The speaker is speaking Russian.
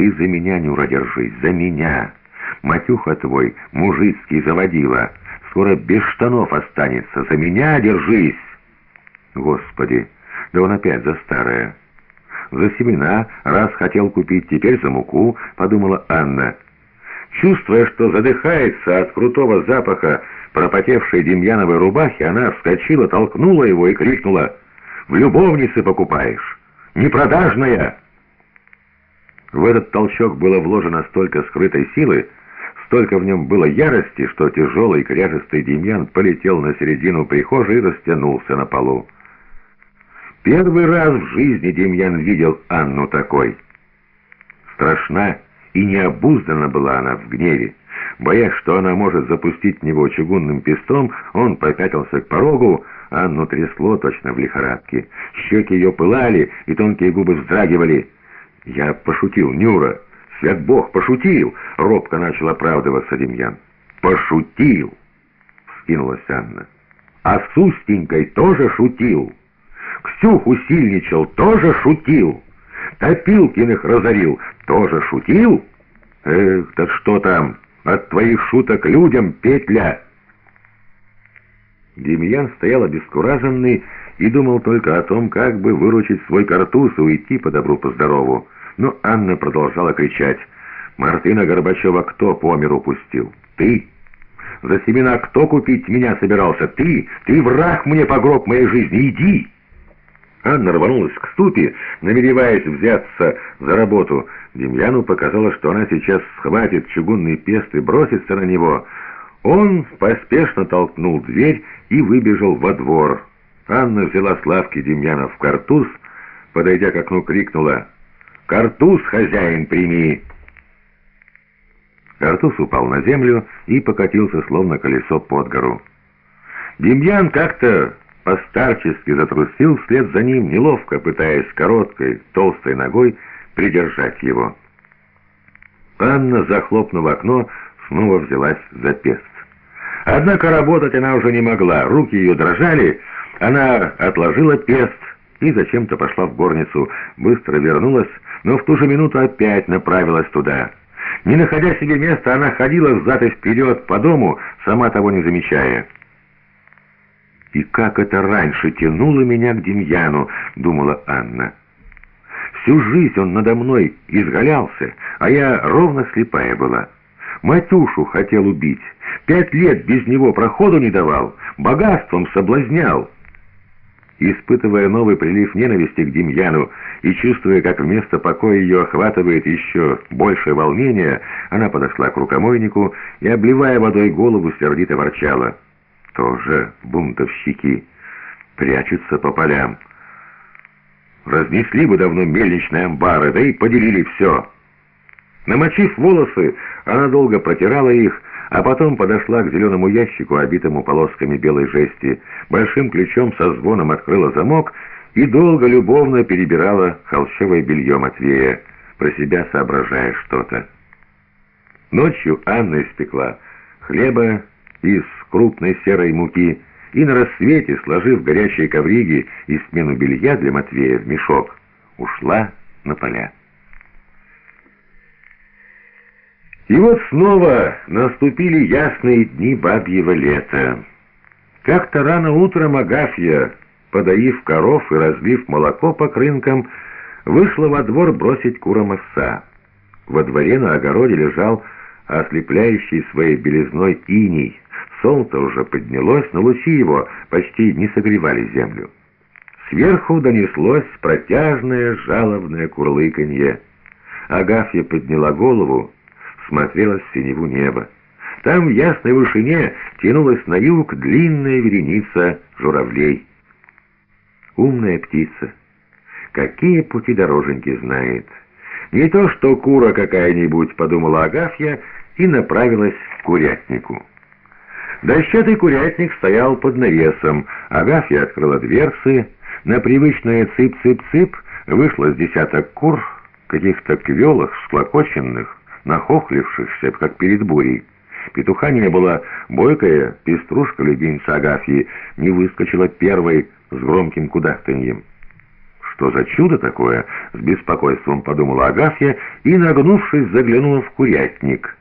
Ты за меня, Нюра, держись, за меня. Матюха твой, мужицкий заводила. Скоро без штанов останется. За меня держись. Господи, да он опять за старое. За семена раз хотел купить, теперь за муку, подумала Анна. Чувствуя, что задыхается от крутого запаха пропотевшей Демьяновой рубахи, она вскочила, толкнула его и крикнула «В любовнице покупаешь! Непродажная!» В этот толчок было вложено столько скрытой силы, столько в нем было ярости, что тяжелый кряжестый Демьян полетел на середину прихожей и растянулся на полу. Первый раз в жизни Демьян видел Анну такой. Страшна и необуздана была она в гневе. Боясь, что она может запустить в него чугунным пестом, он попятился к порогу, Анну трясло точно в лихорадке. Щеки ее пылали, и тонкие губы вздрагивали. «Я пошутил, Нюра! Свят Бог, пошутил!» — робко начал оправдываться Демьян. «Пошутил!» — скинулась Анна. «А с Устенькой тоже шутил!» Ксюх усильничал, тоже шутил. Топилкиных разорил, тоже шутил. Эх, да что там, от твоих шуток людям петля. Демьян стоял обескураженный и думал только о том, как бы выручить свой картуз и уйти по добру, по здорову. Но Анна продолжала кричать. «Мартына Горбачева кто по миру пустил? Ты!» «За семена кто купить меня собирался? Ты! Ты враг мне по гроб моей жизни! Иди!» Анна рванулась к ступе, намереваясь взяться за работу. Демьяну показалось, что она сейчас схватит чугунный пест и бросится на него. Он поспешно толкнул дверь и выбежал во двор. Анна взяла с лавки в картуз, подойдя к окну, крикнула «Картуз, хозяин, прими!» Картуз упал на землю и покатился, словно колесо под гору. Демьян как-то постарчески затрусил вслед за ним, неловко пытаясь короткой, толстой ногой придержать его. Анна, захлопнув окно, снова взялась за пест. Однако работать она уже не могла, руки ее дрожали, она отложила пест и зачем-то пошла в горницу, быстро вернулась, но в ту же минуту опять направилась туда. Не находя себе места, она ходила взад и вперед по дому, сама того не замечая. «И как это раньше тянуло меня к Демьяну», — думала Анна. «Всю жизнь он надо мной изгалялся, а я ровно слепая была. Матюшу хотел убить, пять лет без него проходу не давал, богатством соблазнял». Испытывая новый прилив ненависти к Демьяну и чувствуя, как вместо покоя ее охватывает еще большее волнение, она подошла к рукомойнику и, обливая водой голову, сердито ворчала — тоже бунтовщики прячутся по полям. Разнесли бы давно мельничные амбары, да и поделили все. Намочив волосы, она долго протирала их, а потом подошла к зеленому ящику, обитому полосками белой жести, большим ключом со звоном открыла замок и долго любовно перебирала холщовое белье Матвея, про себя соображая что-то. Ночью Анна испекла хлеба из крупной серой муки, и на рассвете, сложив горячие ковриги и смену белья для Матвея в мешок, ушла на поля. И вот снова наступили ясные дни бабьего лета. Как-то рано утром Агафья, подоив коров и разлив молоко по крынкам, вышла во двор бросить курам овса. Во дворе на огороде лежал ослепляющий своей белизной иней, Солнце уже поднялось, но лучи его почти не согревали землю. Сверху донеслось протяжное жалобное курлыканье. Агафья подняла голову, смотрела в синеву неба. Там в ясной вышине тянулась на юг длинная вереница журавлей. Умная птица. Какие пути дороженьки знает. Не то что кура какая-нибудь, подумала Агафья и направилась к курятнику. Дощатый курятник стоял под навесом. Агафья открыла дверцы. На привычное цып-цып-цып вышло с десяток кур, каких-то квелых, склокоченных, нахохлившихся, как перед бурей. Петуха не было, бойкая пеструшка любимца Агафьи не выскочила первой с громким кудахтаньем. Что за чудо такое? С беспокойством подумала Агафья и, нагнувшись, заглянула в курятник.